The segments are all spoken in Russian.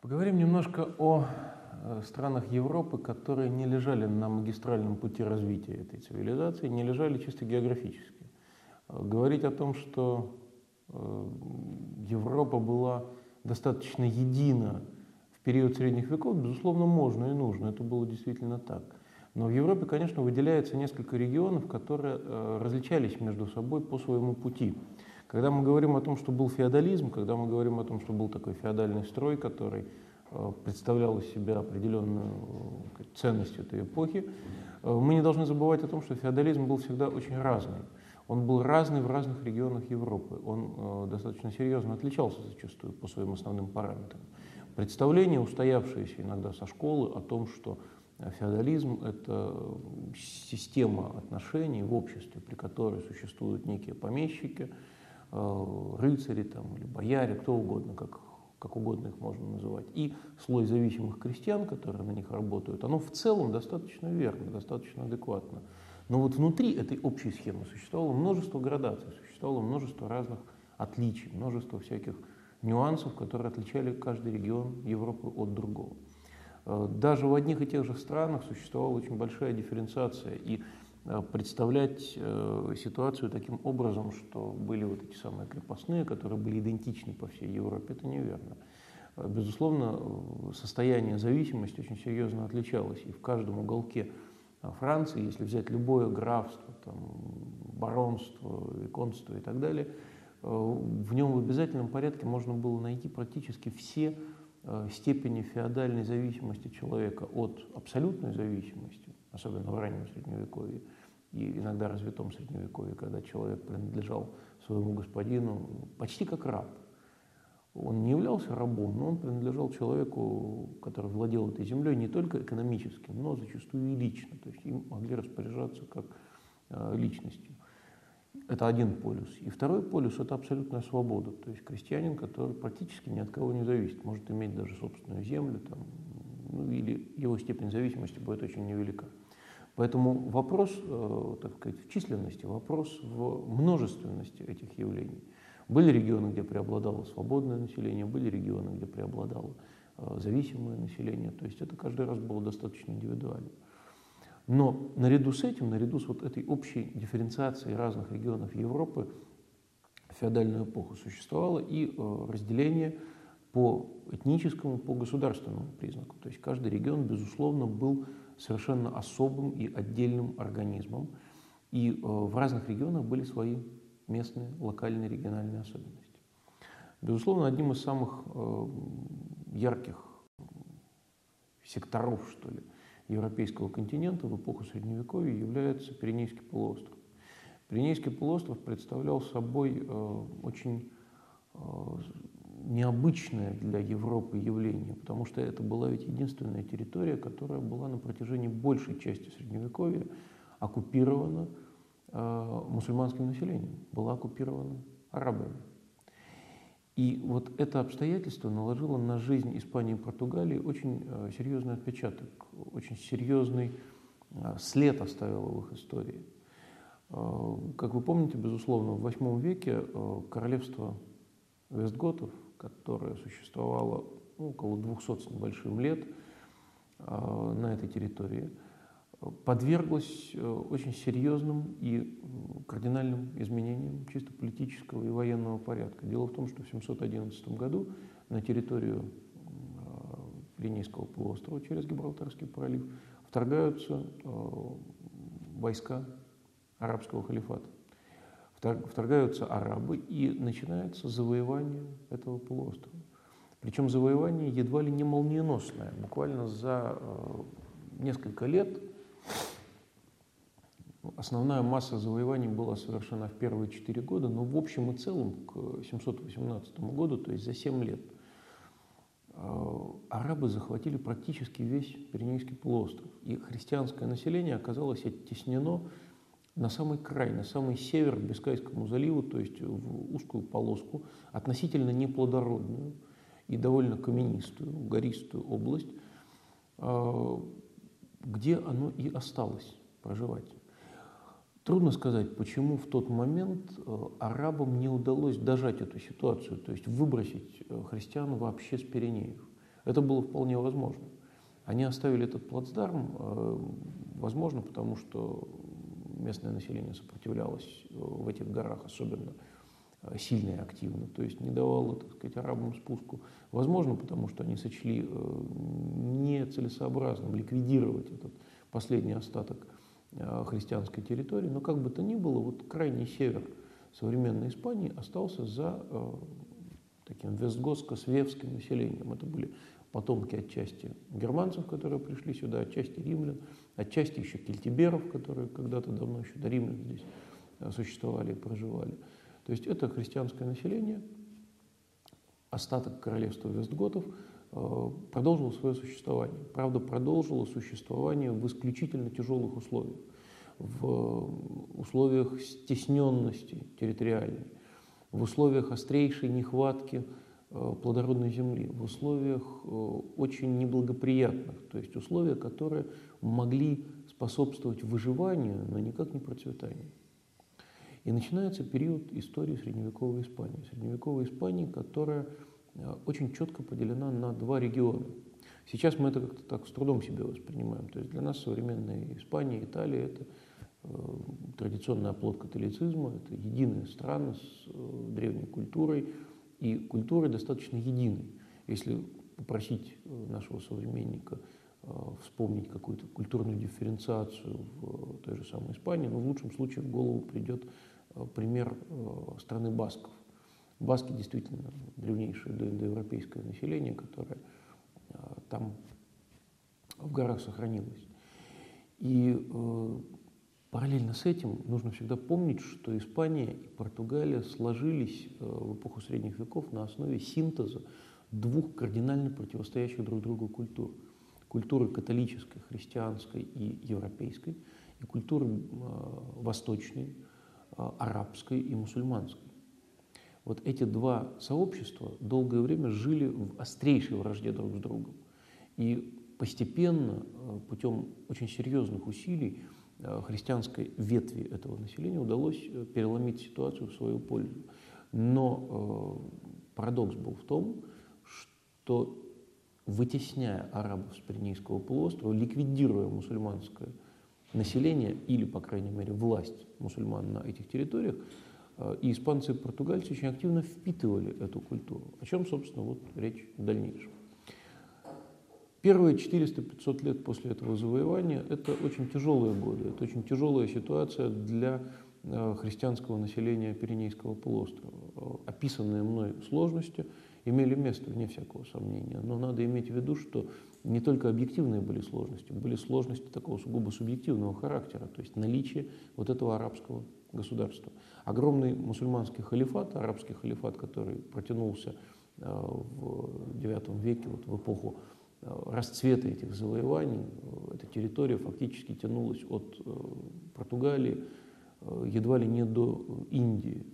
Поговорим немножко о э, странах Европы, которые не лежали на магистральном пути развития этой цивилизации, не лежали чисто географически. Э, говорить о том, что э, Европа была достаточно едина в период средних веков, безусловно, можно и нужно, это было действительно так. Но в Европе, конечно, выделяется несколько регионов, которые различались между собой по своему пути. Когда мы говорим о том, что был феодализм, когда мы говорим о том, что был такой феодальный строй, который э, представлял из себя определенную э, ценность этой эпохи, э, мы не должны забывать о том, что феодализм был всегда очень разный. Он был разный в разных регионах Европы. Он достаточно серьезно отличался зачастую по своим основным параметрам. Представление, устоявшееся иногда со школы, о том, что феодализм – это система отношений в обществе, при которой существуют некие помещики – рыцари там, или бояре, кто угодно, как, как угодно их можно называть, и слой зависимых крестьян, которые на них работают, оно в целом достаточно верно, достаточно адекватно. Но вот внутри этой общей схемы существовало множество градаций, существовало множество разных отличий, множество всяких нюансов, которые отличали каждый регион Европы от другого. Э, даже в одних и тех же странах существовала очень большая дифференциация, и Э, представлять э, ситуацию таким образом, что были вот эти самые крепостные, которые были идентичны по всей Европе, это неверно. Э, безусловно, состояние зависимости очень серьезно отличалось, и в каждом уголке Франции, если взять любое графство, там, баронство, виконство и так далее, в нем в обязательном порядке можно было найти практически все степени феодальной зависимости человека от абсолютной зависимости, особенно в раннем Средневековье, и иногда развитом Средневековье, когда человек принадлежал своему господину почти как раб. Он не являлся рабом, но он принадлежал человеку, который владел этой землей не только экономически, но зачастую и лично. То есть им могли распоряжаться как э, личностью. Это один полюс. И второй полюс – это абсолютная свобода. То есть крестьянин, который практически ни от кого не зависит, может иметь даже собственную землю, там, ну, или его степень зависимости будет очень невелика. Поэтому вопрос, э, так сказать, в численности, вопрос в множественности этих явлений. Были регионы, где преобладало свободное население, были регионы, где преобладало э, зависимое население. То есть это каждый раз было достаточно индивидуально. Но наряду с этим, наряду с вот этой общей дифференциацией разных регионов Европы в феодальную эпоху существовало и э, разделение по этническому, по государственному признаку. То есть каждый регион, безусловно, был совершенно особым и отдельным организмом. И э, в разных регионах были свои местные, локальные, региональные особенности. Безусловно, одним из самых э, ярких секторов, что ли, европейского континента в эпоху Средневековья является Пиренейский полуостров. Пиренейский полуостров представлял собой э, очень необычное для Европы явление, потому что это была ведь единственная территория, которая была на протяжении большей части Средневековья оккупирована э, мусульманским населением, была оккупирована арабами. И вот это обстоятельство наложило на жизнь Испании и Португалии очень э, серьезный отпечаток, очень серьезный э, след оставило в их истории. Э, как вы помните, безусловно, в VIII веке э, королевство Вестготов – которая существовала ну, около 200 с небольшим лет э, на этой территории, подверглась э, очень серьезным и кардинальным изменениям чисто политического и военного порядка. Дело в том, что в 711 году на территорию э, Пиренейского полуострова через Гибралтарский пролив вторгаются войска арабского халифата вторгаются арабы, и начинается завоевание этого полуострова. Причем завоевание едва ли не молниеносное. Буквально за э, несколько лет основная масса завоеваний была совершена в первые четыре года, но в общем и целом к 718 году, то есть за семь лет, э, арабы захватили практически весь Пиренейский полуостров. И христианское население оказалось оттеснено на самый край, на самый север к Бискайскому заливу, то есть в узкую полоску, относительно неплодородную и довольно каменистую, гористую область, а, где оно и осталось проживать. Трудно сказать, почему в тот момент а, арабам не удалось дожать эту ситуацию, то есть выбросить а, христиан вообще с Пиренеев. Это было вполне возможно. Они оставили этот плацдарм, э, возможно, потому что местное население сопротивлялось э, в этих горах особенно э, сильно и активно, то есть не давало, так сказать, арабам спуску. Возможно, потому что они сочли нецелесообразным ликвидировать этот последний остаток христианской территории, но как бы то ни было, вот крайний север современной Испании остался за таким вестготско-свевским населением. Это были потомки отчасти германцев, которые пришли сюда, отчасти римлян, отчасти еще кельтиберов, которые когда-то давно еще до римлян здесь э, существовали и проживали. То есть это христианское население, остаток королевства Вестготов, э, продолжило свое существование. Правда, продолжило существование в исключительно тяжелых условиях, в условиях стесненности территориальной, в условиях острейшей нехватки Э, плодородной земли в условиях э, очень неблагоприятных, то есть условия, которые могли способствовать выживанию, но никак не процветанию. И начинается период истории средневековой Испании. Средневековой Испании, которая э, очень четко поделена на два региона. Сейчас мы это как-то так с трудом себе воспринимаем. То есть для нас современная Испания, Италия – это традиционный оплот католицизма, это единая страна с древней культурой, и культуры достаточно единой. Если попросить э, нашего современника э, вспомнить какую-то культурную дифференциацию в той же самой Испании, но в лучшем случае в голову придет э, пример страны басков. Баски действительно древнейшее доевропейское население, которое там в горах сохранилось. И Параллельно с этим нужно всегда помнить, что Испания и Португалия сложились э, в эпоху средних веков на основе синтеза двух кардинально противостоящих друг другу культур. Культуры католической, христианской и европейской, и культуры э, восточной, э, арабской и мусульманской. Вот эти два сообщества долгое время жили в острейшей вражде друг с другом. И постепенно, путем очень серьезных усилий, христианской ветви этого населения удалось э, переломить ситуацию в свою пользу. Но э, парадокс был в том, что вытесняя арабов с Пиренейского полуострова, ликвидируя мусульманское население или, по крайней мере, власть мусульман на этих территориях, и испанцы и португальцы очень активно впитывали эту культуру, о чем, собственно, вот речь в дальнейшем. Первые 400-500 лет после этого завоевания – это очень тяжелые годы, это очень тяжелая ситуация для э, христианского населения Пиренейского полуострова. Описанные мной сложности имели место, вне всякого сомнения. Но надо иметь в виду, что не только объективные были сложности, были сложности такого сугубо субъективного характера, то есть наличие вот этого арабского государства. Огромный мусульманский халифат, арабский халифат, который протянулся э, в IX веке, вот в эпоху Э, расцвета этих завоеваний э, эта территория фактически тянулась от э, Португалии едва ли не до Индии.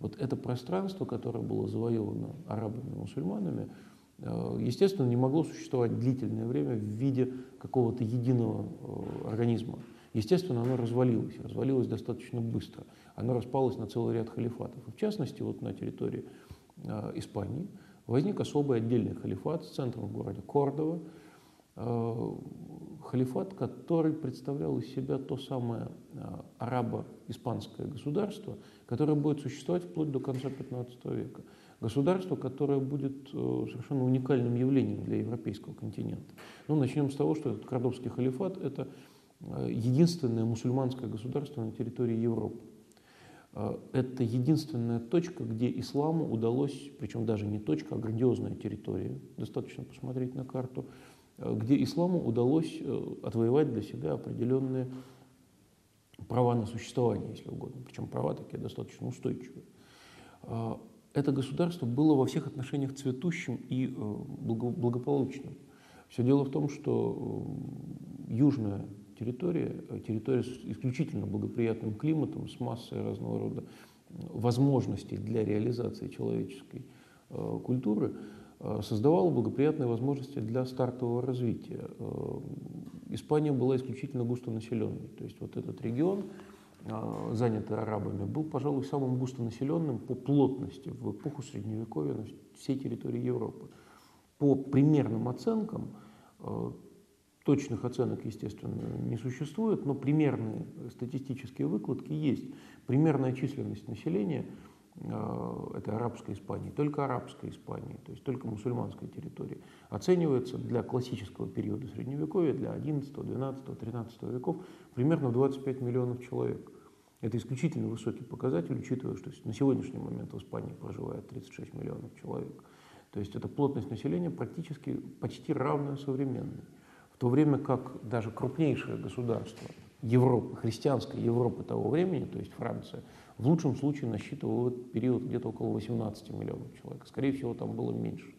Вот это пространство, которое было завоевано арабами и мусульманами, естественно, не могло существовать длительное время в виде какого-то единого организма. Естественно, оно развалилось, развалилось достаточно быстро. Оно распалось на целый ряд халифатов. в частности, вот на территории Испании – возник особый отдельный халифат с центром в городе Кордова, э, халифат, который представлял из себя то самое э, арабо-испанское государство, которое будет существовать вплоть до конца XV века. Государство, которое будет э, совершенно уникальным явлением для европейского континента. Ну, начнем с того, что этот Кордовский халифат – это единственное мусульманское государство на территории Европы. Э, это единственная точка, где исламу удалось, причем даже не точка, а грандиозная территория, достаточно посмотреть на карту, э, где исламу удалось э, отвоевать для себя определенные права на существование, если угодно, причем права такие достаточно устойчивые. Это государство было во всех отношениях цветущим и благополучным. Все дело в том, что южная территория, э, территория с исключительно благоприятным климатом, с массой разного рода возможностей для реализации человеческой э, культуры, э, создавала благоприятные возможности для стартового развития. Испания была исключительно густонаселенной, то есть вот этот регион, занятый арабами, был, пожалуй, самым густонаселенным по плотности в эпоху Средневековья на всей территории Европы. по примерным оценкам, точных оценок, естественно, не существует, но примерные статистические выкладки есть. Примерная численность населения – Э, это арабской Испании, только арабской Испании, то есть только мусульманской территории, оценивается для классического периода Средневековья, для 11, 12, 13 веков, примерно 25 миллионов человек. Это исключительно высокий показатель, учитывая, что на сегодняшний момент в Испании проживает 36 миллионов человек. То есть это плотность населения практически почти равная современной. То время как даже крупнейшее государство Европы, христианской Европы того времени, то есть Франция, в лучшем случае насчитывал в период где-то около 18 миллионов человек. Скорее всего, там было меньше.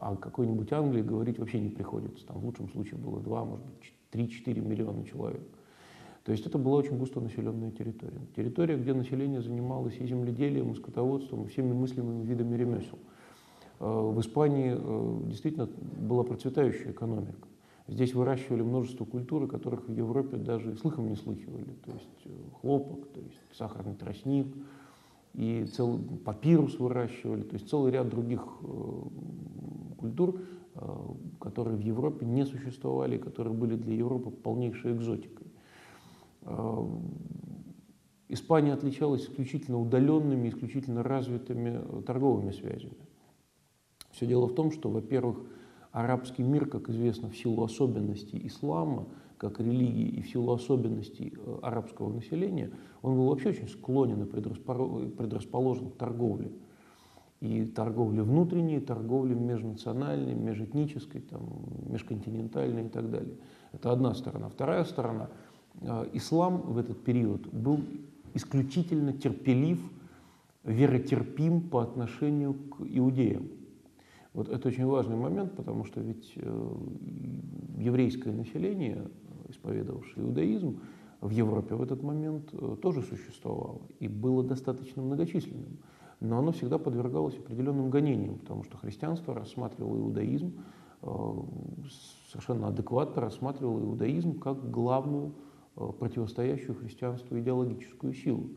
А какой-нибудь Англии говорить вообще не приходится. Там в лучшем случае было 2, может быть, 3-4 миллиона человек. То есть это была очень густонаселенная территория. Территория, где население занималось и земледелием, и скотоводством, и всеми мыслимыми видами ремесел. Э, в Испании э, действительно была процветающая экономика. Здесь выращивали множество культур, о которых в Европе даже слыхом не слыхивали. То есть э, хлопок, то есть сахарный тростник, и целый папирус выращивали, то есть целый ряд других э, культур, э, которые в Европе не существовали, которые были для Европы полнейшей экзотикой. Испания отличалась исключительно удаленными, исключительно развитыми торговыми связями. Все дело в том, что, во-первых, арабский мир, как известно, в силу особенностей ислама, как религии и в силу особенностей э, арабского населения, он был вообще очень склонен и предрасположен к торговле. И торговле внутренней, и торговле межнациональной, межэтнической, там, межконтинентальной и так далее. Это одна сторона. Вторая сторона. Э, ислам в этот период был исключительно терпелив, веротерпим по отношению к иудеям. Вот это очень важный момент, потому что ведь э, еврейское население, исповедовавшее иудаизм, в Европе в этот момент э, тоже существовало и было достаточно многочисленным. Но оно всегда подвергалось определенным гонениям, потому что христианство рассматривало иудаизм, э, совершенно адекватно рассматривало иудаизм как главную противостоящую христианству идеологическую силу.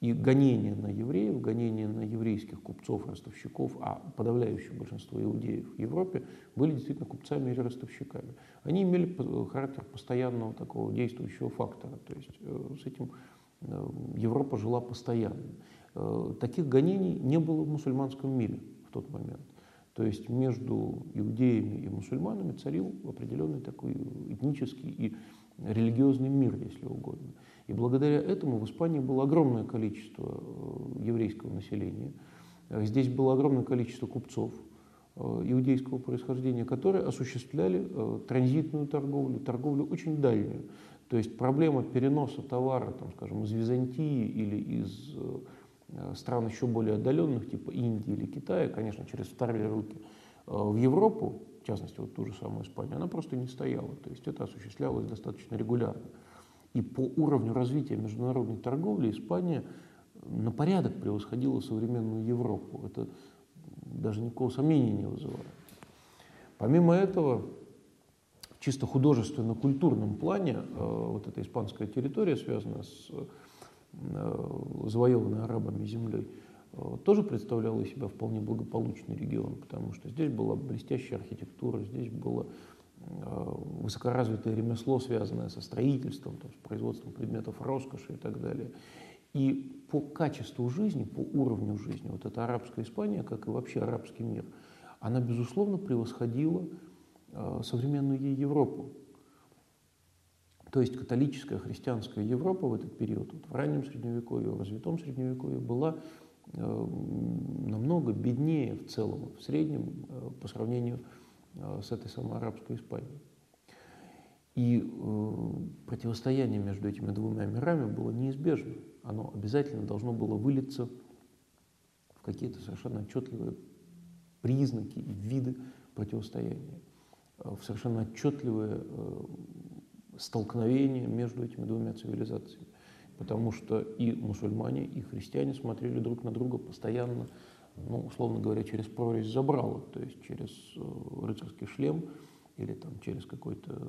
И гонения на евреев, гонения на еврейских купцов, ростовщиков, а подавляющее большинство иудеев в Европе были действительно купцами или ростовщиками. Они имели характер постоянного такого действующего фактора. То есть э, с этим э, Европа жила постоянно. Э, таких гонений не было в мусульманском мире в тот момент. То есть между иудеями и мусульманами царил определенный такой этнический и религиозный мир, если угодно. И благодаря этому в Испании было огромное количество э, еврейского населения. Э, здесь было огромное количество купцов э, иудейского происхождения, которые осуществляли транзитную торговлю, торговлю очень дальнюю. То есть проблема переноса товара, там, скажем, из Византии или из стран еще более отдаленных, типа Индии или Китая, конечно, через вторые руки, в Европу, в частности, вот ту же самую Испанию, она просто не стояла. То есть это осуществлялось достаточно регулярно. И по уровню развития международной торговли Испания на порядок превосходила современную Европу. Это даже никакого сомнения не вызывает. Помимо этого, в чисто художественно-культурном плане э, вот эта испанская территория, связанная с э, завоеванной арабами землей, э, тоже представляла из себя вполне благополучный регион, потому что здесь была блестящая архитектура, здесь было высокоразвитое ремесло, связанное со строительством, там, с производством предметов роскоши и так далее. И по качеству жизни, по уровню жизни, вот эта арабская Испания, как и вообще арабский мир, она, безусловно, превосходила э, современную ей Европу. То есть католическая христианская Европа в этот период, вот в раннем Средневековье, в развитом Средневековье, была э, намного беднее в целом, в среднем, э, по сравнению с Э, с этой самой арабской Испанией. И э, противостояние между этими двумя мирами было неизбежно. Оно обязательно должно было вылиться в какие-то совершенно отчетливые признаки и виды противостояния, э, в совершенно отчетливые э, столкновения между этими двумя цивилизациями. Потому что и мусульмане, и христиане смотрели друг на друга постоянно ну, условно говоря, через прорезь забрала, то есть через э, рыцарский шлем или там через какой-то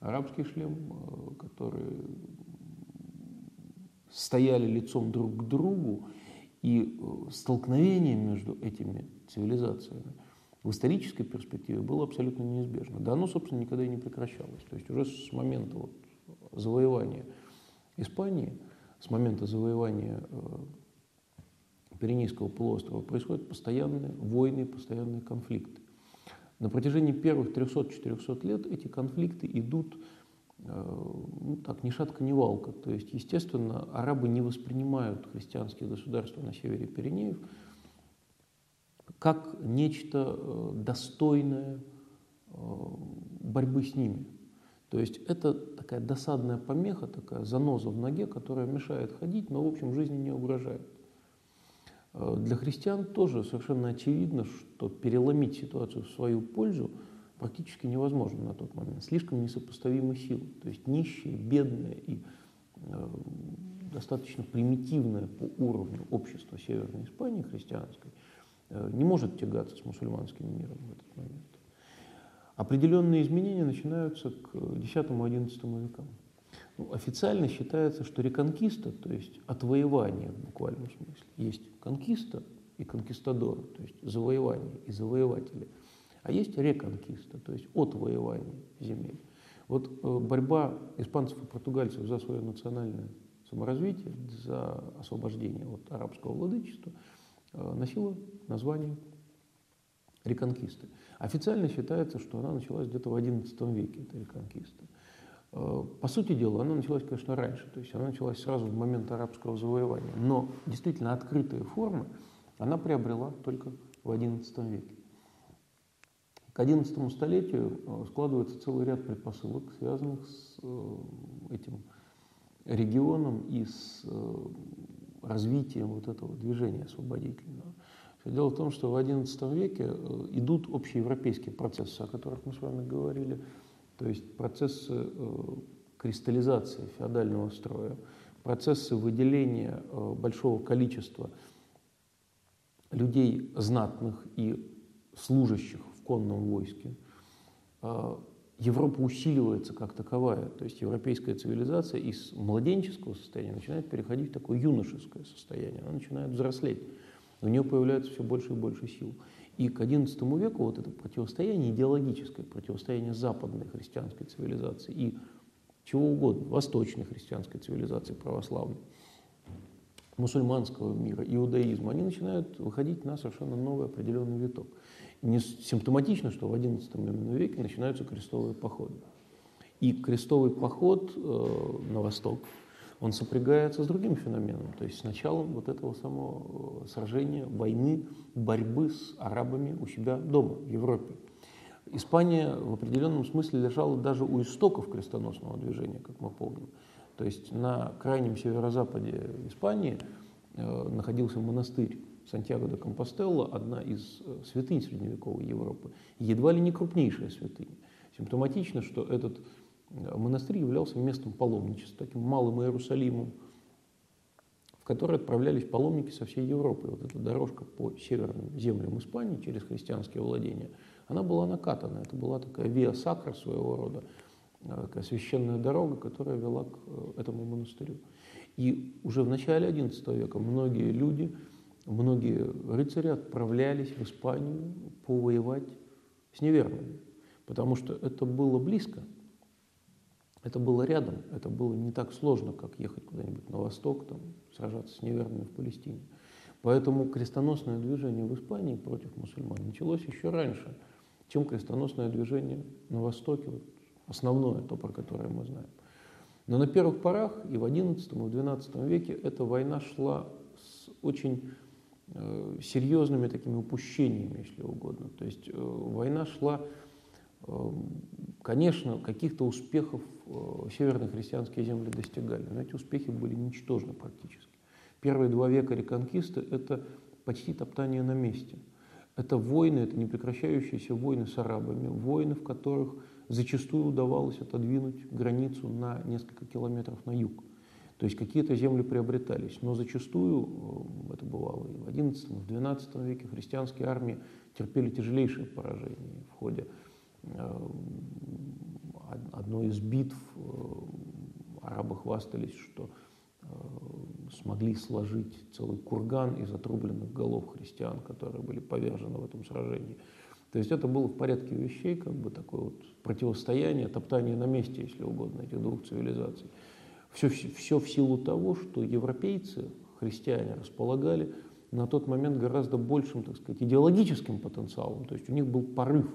арабский шлем, э, которые стояли лицом друг к другу, и э, столкновение между этими цивилизациями в исторической перспективе было абсолютно неизбежно. Да оно, собственно, никогда и не прекращалось. То есть уже с момента вот завоевания Испании, с момента завоевания Пиренейского полуострова происходят постоянные войны, постоянные конфликты. На протяжении первых 300-400 лет эти конфликты идут э, ну, так, ни шатка, ни валка. То есть, естественно, арабы не воспринимают христианские государства на севере Пиренеев как нечто э, достойное борьбы с ними. То есть это такая досадная помеха, такая заноза в ноге, которая мешает ходить, но в общем жизни не угрожает. Э, для христиан тоже совершенно очевидно, что переломить ситуацию в свою пользу практически невозможно на тот момент. Слишком несопоставимы силы. То есть нищие, бедные и э, достаточно примитивное по уровню общества Северной Испании христианской э, не может тягаться с мусульманским миром в этот момент. Определенные изменения начинаются к X-XI векам. Ну, официально считается, что реконкиста, то есть отвоевание в буквальном смысле, есть конкиста и конкистадор, то есть завоевание и завоеватели, а есть реконкиста, то есть отвоевание земель. Вот э, борьба испанцев и португальцев за свое национальное саморазвитие, за освобождение от арабского владычества э, носила название реконкисты. Официально считается, что она началась где-то в XI веке, эта реконкиста. Э, по сути дела, она началась, конечно, раньше, то есть она началась сразу в момент арабского завоевания, но действительно открытые формы она приобрела только в XI веке. К XI столетию э, складывается целый ряд предпосылок, связанных с э, этим регионом и с развитием вот этого движения освободительного. Дело в том, что в XI веке идут общеевропейские процессы, о которых мы с вами говорили, то есть процессы э, кристаллизации феодального строя, процессы выделения э, большого количества людей знатных и служащих в конном войске. Европа усиливается как таковая, то есть европейская цивилизация из младенческого состояния начинает переходить в такое юношеское состояние, она начинает взрослеть у нее появляется все больше и больше сил. И к XI веку вот это противостояние, идеологическое противостояние западной христианской цивилизации и чего угодно, восточной христианской цивилизации православной, мусульманского мира, иудаизма, они начинают выходить на совершенно новый определенный виток. Не симптоматично, что в XI веке начинаются крестовые походы. И крестовый поход э, на восток – он сопрягается с другим феноменом, то есть с началом вот этого самого э, сражения, войны, борьбы с арабами у себя дома, в Европе. Испания в определенном смысле лежала даже у истоков крестоносного движения, как мы помним. То есть на крайнем северо-западе Испании э, находился монастырь Сантьяго де Компостелло, одна из э, святынь средневековой Европы, едва ли не крупнейшая святыня. Симптоматично, что этот монастырь являлся местом паломничества, таким малым Иерусалимом, в который отправлялись паломники со всей Европы. Вот эта дорожка по северным землям Испании через христианские владения, она была накатана. Это была такая виа сакра своего рода, э, такая священная дорога, которая вела к э, этому монастырю. И уже в начале XI века многие люди, многие рыцари отправлялись в Испанию повоевать с неверными, потому что это было близко – это было рядом, это было не так сложно, как ехать куда-нибудь на восток, там, сражаться с неверными в Палестине. Поэтому крестоносное движение в Испании против мусульман началось еще раньше, чем крестоносное движение на Востоке, вот основное, то, про которое мы знаем. Но на первых порах и в XI, и в XII веке эта война шла с очень э, серьезными такими упущениями, если угодно. То есть э, война шла конечно, каких-то успехов э, северные христианские земли достигали, но эти успехи были ничтожны практически. Первые два века реконкисты – это почти топтание на месте. Это войны, это непрекращающиеся войны с арабами, войны, в которых зачастую удавалось отодвинуть границу на несколько километров на юг. То есть какие-то земли приобретались, но зачастую, э, это бывало и в XI, в XII веке, христианские армии терпели тяжелейшие поражения в ходе Э, одной из битв э, арабы хвастались, что э, смогли сложить целый курган из отрубленных голов христиан, которые были повержены в этом сражении. То есть это было в порядке вещей, как бы такое вот противостояние, топтание на месте, если угодно, этих двух цивилизаций. Все, все в силу того, что европейцы, христиане, располагали на тот момент гораздо большим, так сказать, идеологическим потенциалом. То есть у них был порыв,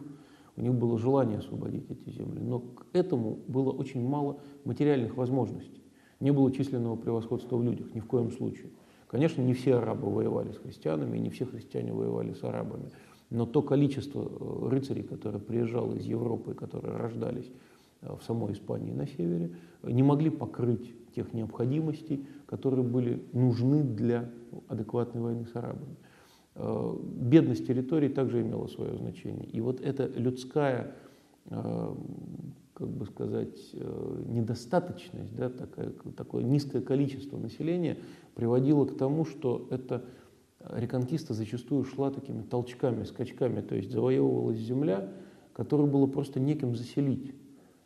у них было желание освободить эти земли. Но к этому было очень мало материальных возможностей. Не было численного превосходства в людях, ни в коем случае. Конечно, не все арабы воевали с христианами, не все христиане воевали с арабами. Но то количество э, рыцарей, которое приезжало из Европы, которые рождались э, в самой Испании на севере, не могли покрыть тех необходимостей, которые были нужны для адекватной войны с арабами. Э, бедность территорий также имела свое значение. И вот эта людская, как бы сказать, недостаточность, да, такое, такое низкое количество населения приводило к тому, что это реконкиста зачастую шла такими толчками, скачками, то есть завоевывалась земля, которую было просто неким заселить.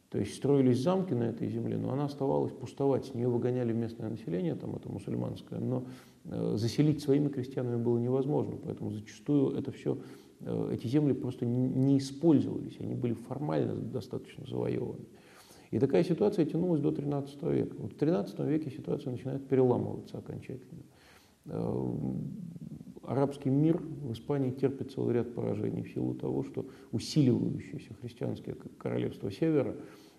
То есть строились замки на этой земле, но она оставалась пустовать, с нее выгоняли местное население, там это мусульманское, но э, заселить своими крестьянами было невозможно, поэтому зачастую это все, э, эти земли просто не, использовались, они были формально достаточно завоеваны. И такая ситуация тянулась до XIII века. Вот в XIII веке ситуация начинает переламываться окончательно. Э, арабский мир в Испании терпит целый ряд поражений в силу того, что усиливающееся христианское королевство Севера,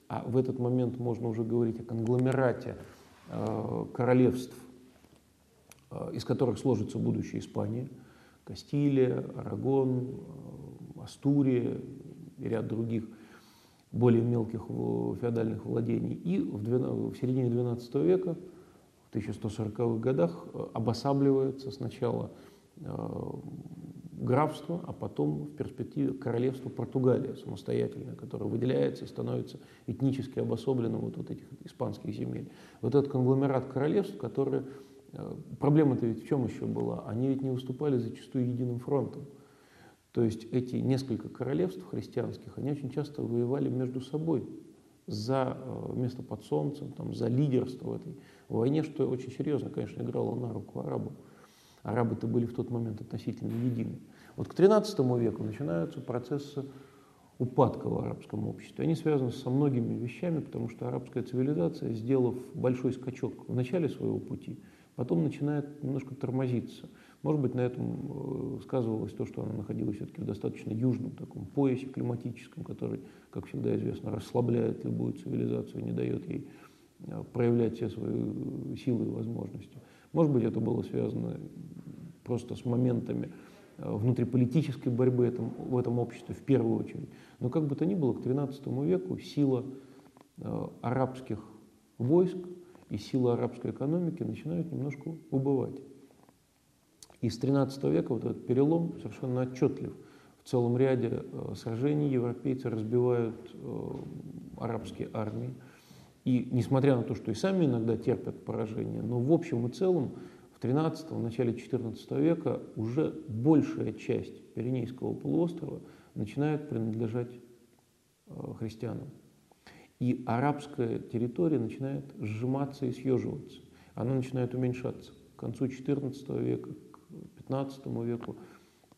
а в этот момент можно уже говорить о конгломерате э, королевств, э, из которых сложится будущее Испания, Кастилия, Арагон, Астурия и ряд других более мелких феодальных владений. И в, 12, в середине XII века в 1140-х годах э, обосабливается сначала э, графство, а потом в перспективе королевство Португалия самостоятельное, которое выделяется и становится этнически обособленным вот, вот этих испанских земель. Вот этот конгломерат королевств, которые... Э, проблема-то ведь в чем еще была? Они ведь не выступали зачастую единым фронтом. То есть эти несколько королевств христианских, они очень часто воевали между собой за место под солнцем, там, за лидерство в этой войне, что очень серьезно, конечно, играло на руку арабам. Арабы-то были в тот момент относительно едины. Вот к XIII веку начинаются процессы упадка в арабском обществе. Они связаны со многими вещами, потому что арабская цивилизация, сделав большой скачок в начале своего пути, потом начинает немножко тормозиться. Может быть, на этом э, сказывалось то, что она находилась все-таки в достаточно южном таком поясе климатическом, который, как всегда известно, расслабляет любую цивилизацию, не дает ей Э, проявлять все свои силы и возможности. Может быть, это было связано просто с моментами э, внутриполитической борьбы этом, в этом обществе в первую очередь. Но как бы то ни было, к XIII веку сила э, арабских войск и сила арабской экономики начинают немножко убывать. И с XIII века вот этот перелом совершенно отчетлив. В целом ряде э, сражений европейцы разбивают э, арабские армии, и несмотря на то, что и сами иногда терпят поражение, но в общем и целом в XIII, в начале XIV века уже большая часть Пиренейского полуострова начинает принадлежать э, христианам. И арабская территория начинает сжиматься и съеживаться. Она начинает уменьшаться. К концу XIV века, к XV веку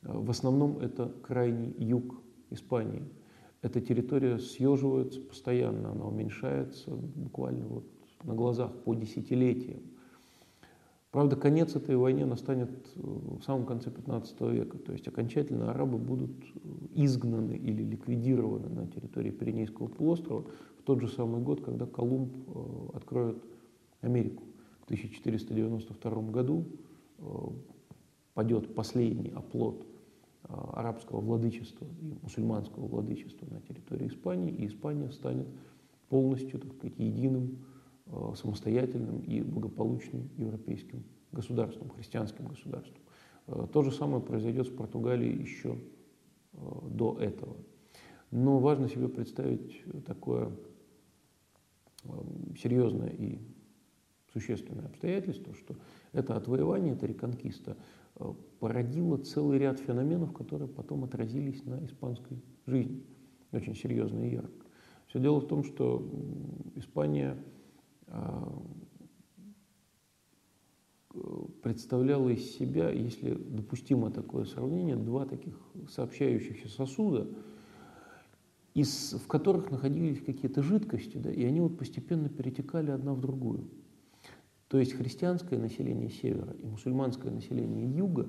э, в основном это крайний юг Испании – эта территория съеживается постоянно, она уменьшается буквально вот на глазах по десятилетиям. Правда, конец этой войне настанет э, в самом конце 15 века, то есть окончательно арабы будут э, изгнаны или ликвидированы на территории Пиренейского полуострова в тот же самый год, когда Колумб э, откроет Америку. В 1492 году падет последний оплот арабского владычества и мусульманского владычества на территории Испании, и Испания станет полностью, так сказать, единым, а, самостоятельным и благополучным европейским государством, христианским государством. А, то же самое произойдет с Португалией еще до этого. Но важно себе представить такое серьезное и существенное обстоятельство, что это отвоевание, это реконкиста Э, породило целый ряд феноменов, которые потом отразились на испанской жизни очень серьезно и ярко. Все дело в том, что Испания э, представляла из себя, если допустимо такое сравнение, два таких сообщающихся сосуда, из, в которых находились какие-то жидкости, да, и они вот постепенно перетекали одна в другую. То есть христианское население севера и мусульманское население юга,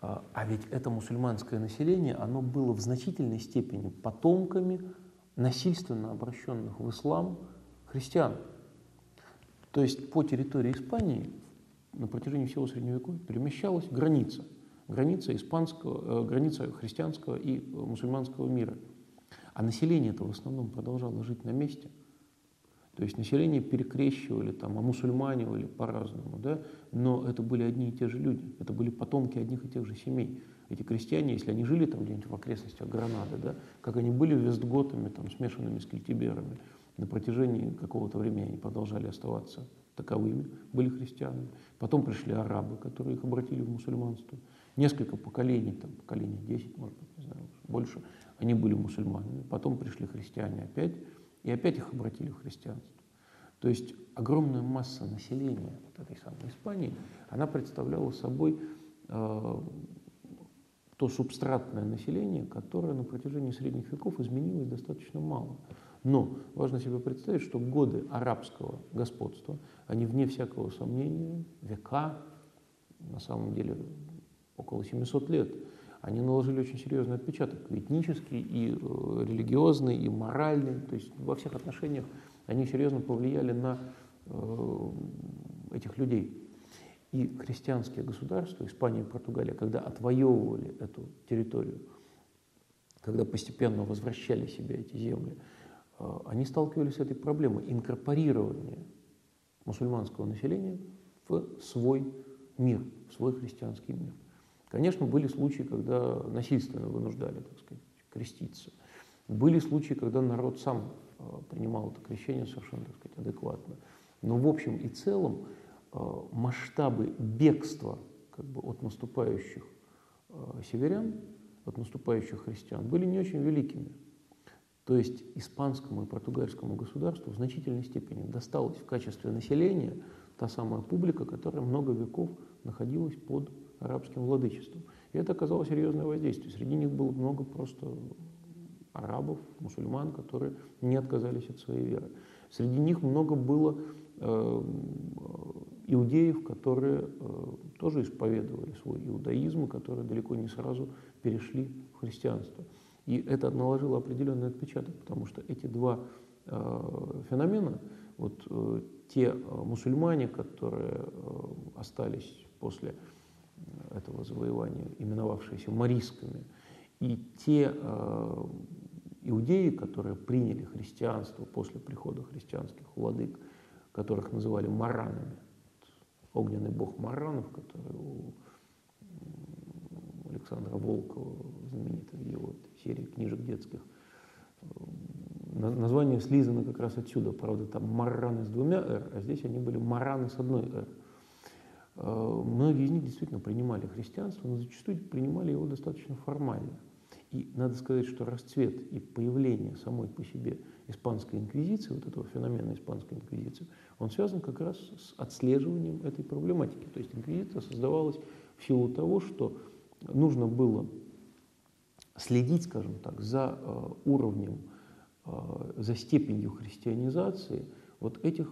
а, а ведь это мусульманское население, оно было в значительной степени потомками насильственно обращенных в ислам христиан. То есть по территории Испании на протяжении всего Средневековья перемещалась граница, граница испанского, э, граница христианского и мусульманского мира. А население это в основном продолжало жить на месте. То есть население перекрещивали, там, а мусульманивали по-разному, да? но это были одни и те же люди, это были потомки одних и тех же семей. Эти крестьяне, если они жили там где-нибудь в окрестностях Гранады, да, как они были вестготами, там, смешанными с кельтиберами, на протяжении какого-то времени они продолжали оставаться таковыми, были христианами. Потом пришли арабы, которые их обратили в мусульманство. Несколько поколений, там, поколение 10, может быть, не знаю, больше, они были мусульманами. Потом пришли христиане опять, и опять их обратили в христианство. То есть огромная масса населения вот этой самой Испании, она представляла собой э, то субстратное население, которое на протяжении средних веков изменилось достаточно мало. Но важно себе представить, что годы арабского господства, они вне всякого сомнения, века, на самом деле около 700 лет, они наложили очень серьезный отпечаток, этнический, и э, религиозный, и моральный, то есть во всех отношениях они серьезно повлияли на э, этих людей. И христианские государства, Испания и Португалия, когда отвоевывали эту территорию, когда постепенно возвращали себе эти земли, а, они сталкивались с этой проблемой инкорпорирования мусульманского населения в свой мир, в свой христианский мир. Конечно, были случаи, когда насильственно вынуждали, так сказать, креститься. Были случаи, когда народ сам а, принимал это крещение совершенно, так сказать, адекватно. Но в общем и целом а, масштабы бегства как бы, от наступающих северян, от наступающих христиан были не очень великими. То есть испанскому и португальскому государству в значительной степени досталась в качестве населения та самая публика, которая много веков находилась под арабским владычеством. И это оказало серьезное воздействие. Среди них было много просто арабов, мусульман, которые не отказались от своей веры. Среди них много было э, иудеев, которые э, тоже исповедовали свой иудаизм, которые далеко не сразу перешли в христианство. И это наложило определенный отпечаток, потому что эти два э, феномена, вот э, те э, мусульмане, которые э, остались после этого завоевания, именовавшиеся марисками, и те э, иудеи, которые приняли христианство после прихода христианских владык, которых называли маранами, огненный бог маранов, который у Александра Волкова, знаменитый его серии книжек детских. Название слизано как раз отсюда. Правда, там мараны с двумя «р», а здесь они были мараны с одной «р». Э, многие из них действительно принимали христианство, но зачастую принимали его достаточно формально. И надо сказать, что расцвет и появление самой по себе испанской инквизиции, вот этого феномена испанской инквизиции, он связан как раз с отслеживанием этой проблематики. То есть инквизиция создавалась в силу того, что нужно было следить, скажем так, за э, уровнем, э, за степенью христианизации вот этих,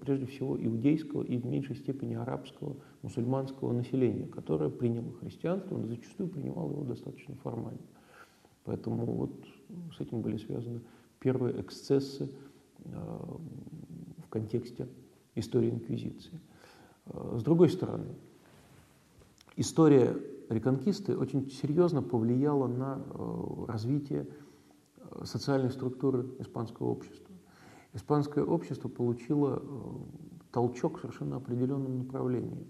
прежде всего, иудейского и в меньшей степени арабского, мусульманского населения, которое приняло христианство, но зачастую принимало его достаточно формально. Поэтому вот с этим были связаны первые эксцессы в контексте истории инквизиции. С другой стороны, история реконкисты очень серьезно повлияла на э, развитие э, социальной структуры испанского общества. Испанское общество получило э, толчок в совершенно определенном направлении.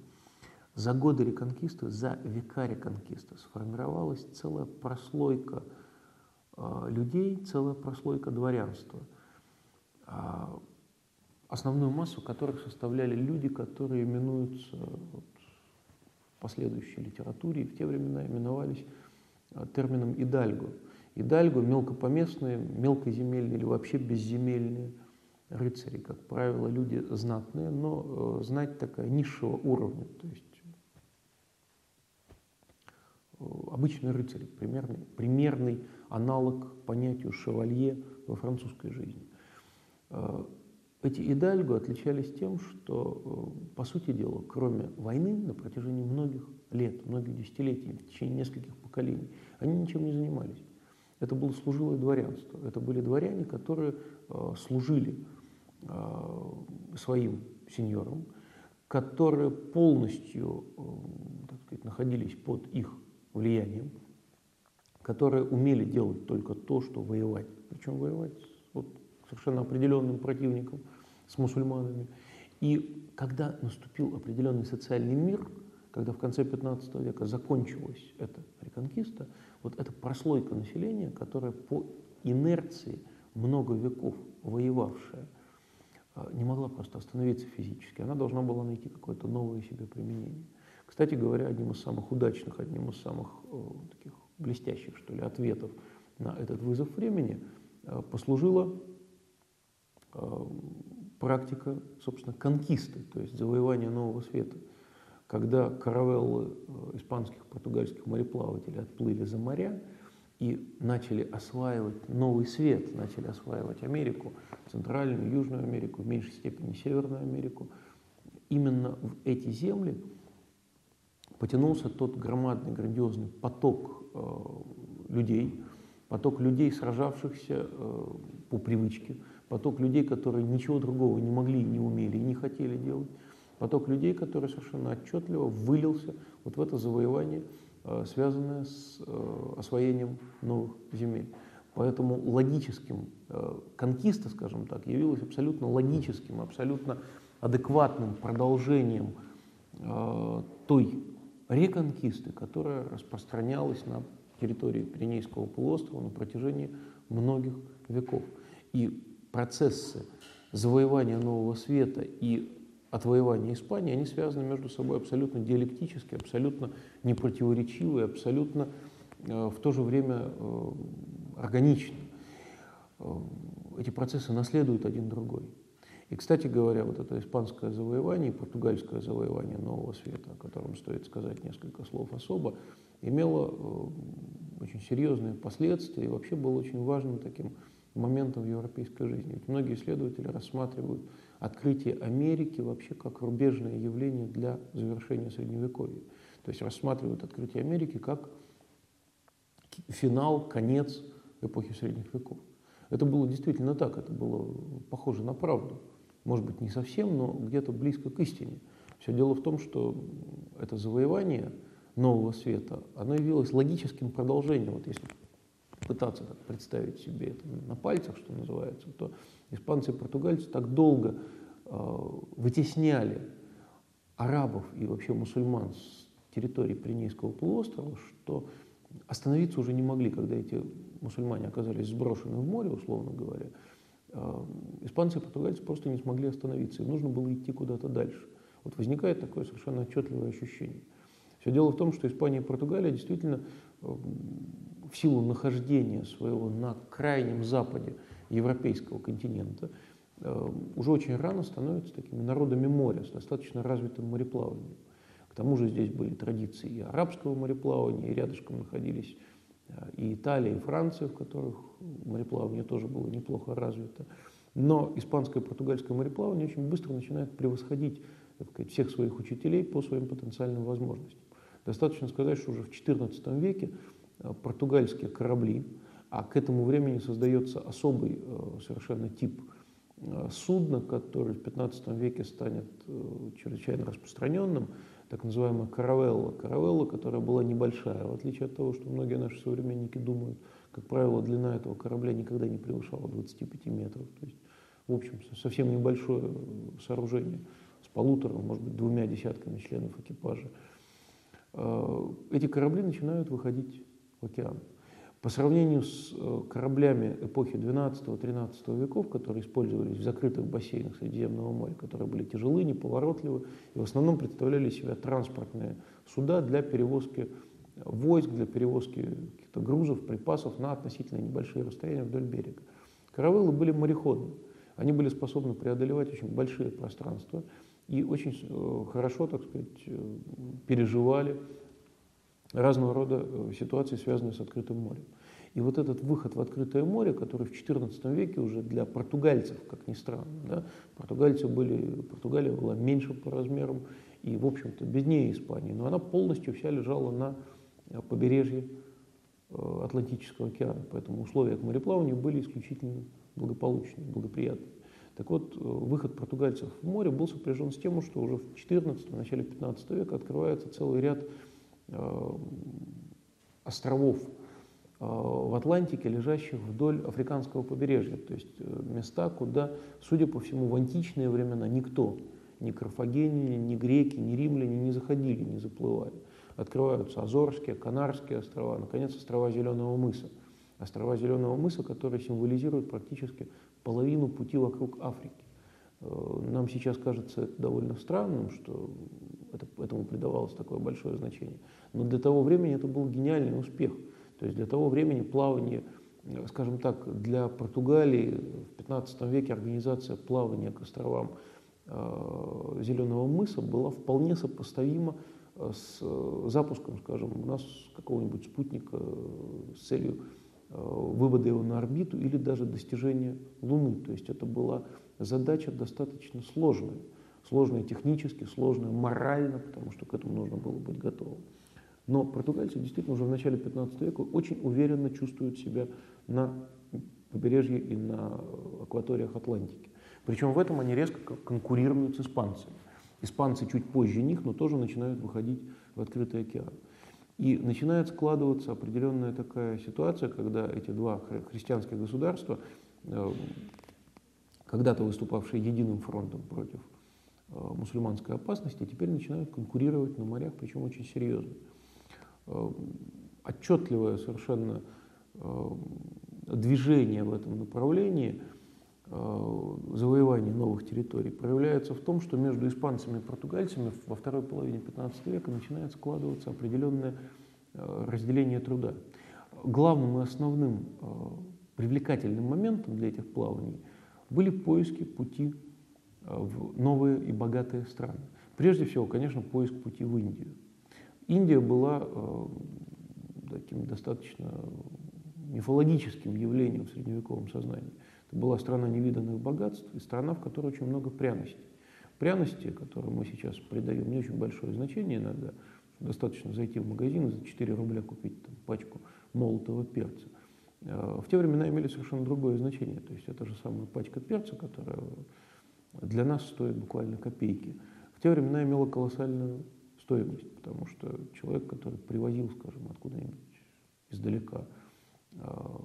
За годы реконкисты, за века реконкисты сформировалась целая прослойка людей, целая прослойка дворянства, а основную массу которых составляли люди, которые именуются последующей литературе в те времена именовались а, термином «идальго». Идальго – мелкопоместные, мелкоземельные или вообще безземельные рыцари, как правило, люди знатные, но э, знать такая низшего уровня, то есть э, обычный рыцарь, примерный, примерный аналог понятию шевалье во французской жизни. Э, эти идальго отличались тем, что, по сути дела, кроме войны на протяжении многих лет, многих десятилетий, в течение нескольких поколений, они ничем не занимались. Это было служилое дворянство. Это были дворяне, которые служили своим сеньорам, которые полностью э, так сказать, находились под их влиянием, которые умели делать только то, что воевать. Причем воевать с вот, совершенно определенным противником, с мусульманами. И когда наступил определенный социальный мир, когда в конце 15 века закончилась эта реконкиста, вот эта прослойка населения, которая по инерции много веков воевавшая, не могла просто остановиться физически. Она должна была найти какое-то новое себе применение. Кстати говоря, одним из самых удачных, одним из самых таких блестящих, что ли, ответов на этот вызов времени а, послужила а, практика, собственно, конкисты, то есть завоевания нового света – когда каравеллы э, испанских, португальских мореплавателей отплыли за моря и начали осваивать новый свет, начали осваивать Америку, Центральную, Южную Америку, в меньшей степени Северную Америку, именно в эти земли потянулся тот громадный, грандиозный поток э, людей, поток людей, сражавшихся э, по привычке, поток людей, которые ничего другого не могли, не умели и не хотели делать, поток людей, который совершенно отчетливо вылился вот в это завоевание, э, связанное с э, освоением новых земель. Поэтому логическим, э, конкиста, скажем так, явилась абсолютно логическим, абсолютно адекватным продолжением той реконкисты, которая распространялась на территории Пиренейского полуострова на протяжении многих веков. И процессы завоевания Нового Света и отвоевания Испании, они связаны между собой абсолютно диалектически, абсолютно непротиворечивы, абсолютно э, в то же время э, органичны. Э, эти процессы наследуют один другой. И, кстати говоря, вот это испанское завоевание португальское завоевание Нового Света, о котором стоит сказать несколько слов особо, имело очень серьезные последствия и вообще было очень важным таким моментом в европейской жизни. Ведь многие исследователи рассматривают открытие Америки вообще как рубежное явление для завершения Средневековья. То есть рассматривают открытие Америки как финал, конец эпохи Средних веков. Это было действительно так, это было похоже на правду. Может быть, не совсем, но где-то близко к истине. Все дело в том, что это завоевание нового света, оно явилось логическим продолжением. Вот если пытаться так представить себе это на пальцах, что называется, то испанцы и португальцы так долго э, вытесняли арабов и вообще мусульман с территории Пиренейского полуострова, что остановиться уже не могли, когда эти мусульмане оказались сброшены в море, условно говоря. Э, испанцы и португальцы просто не смогли остановиться, им нужно было идти куда-то дальше. Вот возникает такое совершенно отчетливое ощущение. Все дело в том, что Испания и Португалия действительно э, в силу нахождения своего на крайнем западе европейского континента, э, уже очень рано становятся такими народами моря с достаточно развитым мореплаванием. К тому же здесь были традиции и арабского мореплавания, и рядышком находились э, и Италия, и Франция, в которых мореплавание тоже было неплохо развито. Но испанское и португальское мореплавание очень быстро начинает превосходить сказать, всех своих учителей по своим потенциальным возможностям. Достаточно сказать, что уже в XIV веке португальские корабли, а к этому времени создается особый э, совершенно тип э, судна, который в 15 веке станет чрезвычайно распространенным, так называемая каравелла. Каравелла, которая была небольшая, в отличие от того, что многие наши современники думают, как правило, длина этого корабля никогда не превышала 25 метров. То есть, в общем, совсем небольшое сооружение с полутором, может быть, двумя десятками членов экипажа. Эти корабли начинают выходить в океан. По сравнению с э, кораблями эпохи 12-13 веков, которые использовались в закрытых бассейнах Средиземного моря, которые были тяжелы, неповоротливы и в основном представляли себя транспортные суда для перевозки войск, для перевозки каких-то грузов, припасов на относительно небольшие расстояния вдоль берега. Каравеллы были мореходны. Они были способны преодолевать очень большие пространства и очень э, хорошо, так сказать, э, переживали разного рода э, ситуации, связанные с открытым морем. И вот этот выход в открытое море, который в XIV веке уже для португальцев, как ни странно, да, португальцы были, Португалия была меньше по размерам и, в общем-то, беднее Испании, но она полностью вся лежала на побережье Атлантического океана, поэтому условия к мореплаванию были исключительно благополучные, благоприятные. Так вот, выход португальцев в море был сопряжен с тем, что уже в XIV, начале XV века открывается целый ряд Э, островов э, в Атлантике, лежащих вдоль африканского побережья, то есть э, места, куда, судя по всему, в античные времена никто, ни карфагеняне, ни греки, ни римляне не заходили, не заплывали. Открываются Азорские, Канарские острова, наконец, острова Зеленого мыса. Острова Зеленого мыса, которые символизируют практически половину пути вокруг Африки. Нам сейчас кажется это довольно странным, что это, этому придавалось такое большое значение. Но для того времени это был гениальный успех. То есть для того времени плавание, э, скажем так, для Португалии в 15 веке организация плавания к островам э, Зеленого мыса была вполне сопоставима э, с э, запуском, скажем, у нас какого-нибудь спутника с целью вывода его на орбиту или даже достижения Луны. То есть это была задача достаточно сложная. Сложная технически, сложная морально, потому что к этому нужно было быть готовым. Но португальцы действительно уже в начале 15 века очень уверенно чувствуют себя на побережье и на акваториях Атлантики. Причем в этом они резко конкурируют с испанцами. Испанцы чуть позже них, но тоже начинают выходить в открытый океан. И начинает складываться определенная такая ситуация, когда эти два христианских государства, э, когда-то выступавшие единым фронтом против Э, мусульманской опасности, теперь начинают конкурировать на морях, причем очень серьезно. Э, отчетливое совершенно э, движение в этом направлении завоевания новых территорий проявляется в том, что между испанцами и португальцами во второй половине 15 века начинает складываться определенное разделение труда. Главным и основным привлекательным моментом для этих плаваний были поиски пути Э, в новые и богатые страны. Прежде всего, конечно, поиск пути в Индию. Индия была э, таким достаточно мифологическим явлением в средневековом сознании. Это была страна невиданных богатств и страна, в которой очень много пряностей. Пряности, которым мы сейчас придаем не очень большое значение иногда, достаточно зайти в магазин и за 4 рубля купить там, пачку молотого перца. Э, в те времена имели совершенно другое значение. То есть это же самая пачка перца, которая для нас стоит буквально копейки. В те времена имела колоссальную стоимость, потому что человек, который привозил, скажем, откуда-нибудь издалека, а,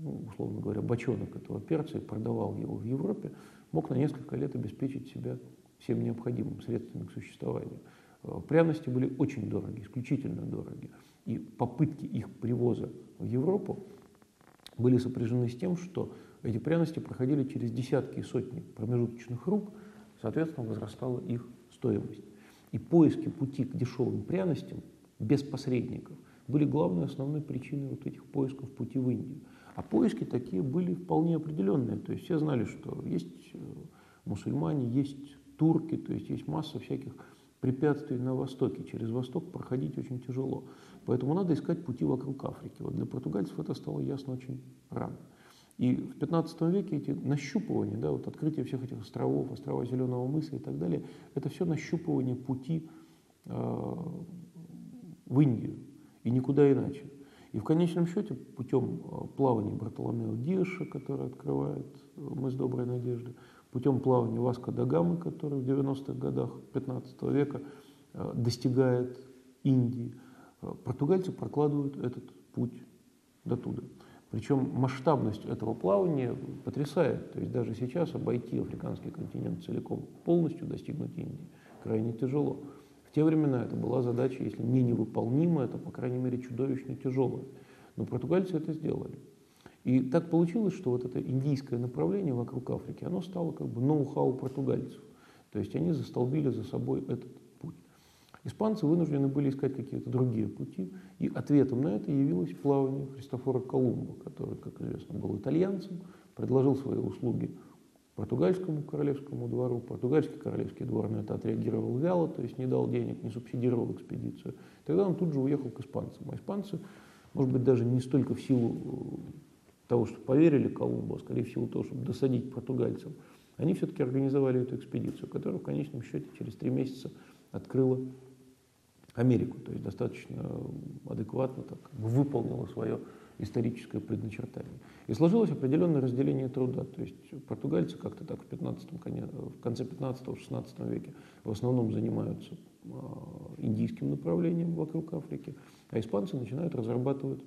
ну, условно говоря, бочонок этого перца и продавал его в Европе, мог на несколько лет обеспечить себя всем необходимым средствами к существованию. А, пряности были очень дороги, исключительно дороги. И попытки их привоза в Европу были сопряжены с тем, что эти пряности проходили через десятки и сотни промежуточных рук, соответственно, возрастала их стоимость. И поиски пути к дешевым пряностям без посредников были главной основной причиной вот этих поисков пути в Индию. А поиски такие были вполне определенные. То есть все знали, что есть э, мусульмане, есть турки, то есть есть масса всяких препятствий на Востоке. Через Восток проходить очень тяжело. Поэтому надо искать пути вокруг Африки. Вот для португальцев это стало ясно очень рано. И в 15 веке эти нащупывания, да, вот открытие всех этих островов, острова Зеленого мыса и так далее, это все нащупывание пути э, в Индию и никуда иначе. И в конечном счете путем э, плавания Бартоломео Диаша, который открывает э, мыс Доброй Надежды, путем плавания Васко да Гамы, который в 90-х годах 15 века э, достигает Индии, португальцы прокладывают этот путь до туда. Причем масштабность этого плавания потрясает. То есть даже сейчас обойти африканский континент целиком, полностью достигнуть Индии, крайне тяжело. В те времена это была задача, если не невыполнимая, то, по крайней мере, чудовищно тяжелая. Но португальцы это сделали. И так получилось, что вот это индийское направление вокруг Африки, оно стало как бы ноу-хау португальцев. То есть они застолбили за собой этот Испанцы вынуждены были искать какие-то другие пути, и ответом на это явилось плавание Христофора Колумба, который, как известно, был итальянцем, предложил свои услуги португальскому королевскому двору. Португальский королевский двор на это отреагировал вяло, то есть не дал денег, не субсидировал экспедицию. Тогда он тут же уехал к испанцам. А испанцы, может быть, даже не столько в силу э, того, что поверили Колумбу, а скорее в силу того, чтобы досадить португальцам, они все-таки организовали эту экспедицию, которая в конечном счете через три месяца открыла Америку, то есть достаточно адекватно так, выполнила свое историческое предначертание. И сложилось определенное разделение труда. То есть португальцы как-то так в, 15 в конце 15-16 веке в основном занимаются а, индийским направлением вокруг Африки, а испанцы начинают разрабатывать,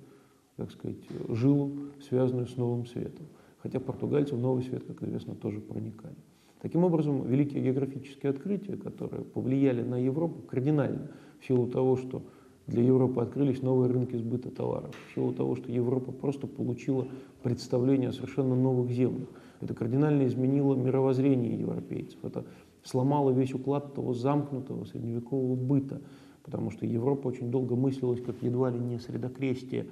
так сказать, жилу, связанную с новым светом. Хотя португальцы в новый свет, как известно, тоже проникали. Таким образом, великие географические открытия, которые повлияли на Европу кардинально, в силу того, что для Европы открылись новые рынки сбыта товаров, в силу того, что Европа просто получила представление о совершенно новых землях. Это кардинально изменило мировоззрение европейцев, это сломало весь уклад того замкнутого средневекового быта, потому что Европа очень долго мыслилась как едва ли не средокрестие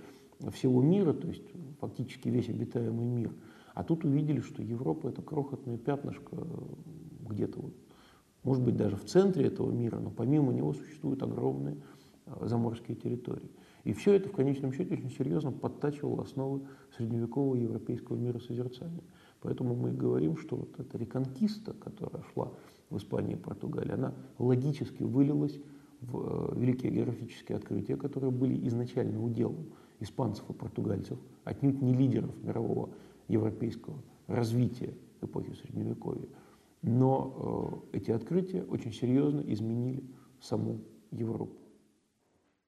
всего мира, то есть фактически весь обитаемый мир. А тут увидели, что Европа это крохотное пятнышко где-то вот, может быть, даже в центре этого мира, но помимо него существуют огромные Э, заморские территории. И все это в конечном счете очень серьезно подтачивало основы средневекового европейского миросозерцания. Поэтому мы говорим, что вот эта реконкиста, которая шла в Испании и Португалии, она логически вылилась в э, великие географические открытия, которые были изначально уделом испанцев и португальцев, отнюдь не лидеров мирового европейского развития эпохи Средневековья. Но э, эти открытия очень серьезно изменили саму Европу.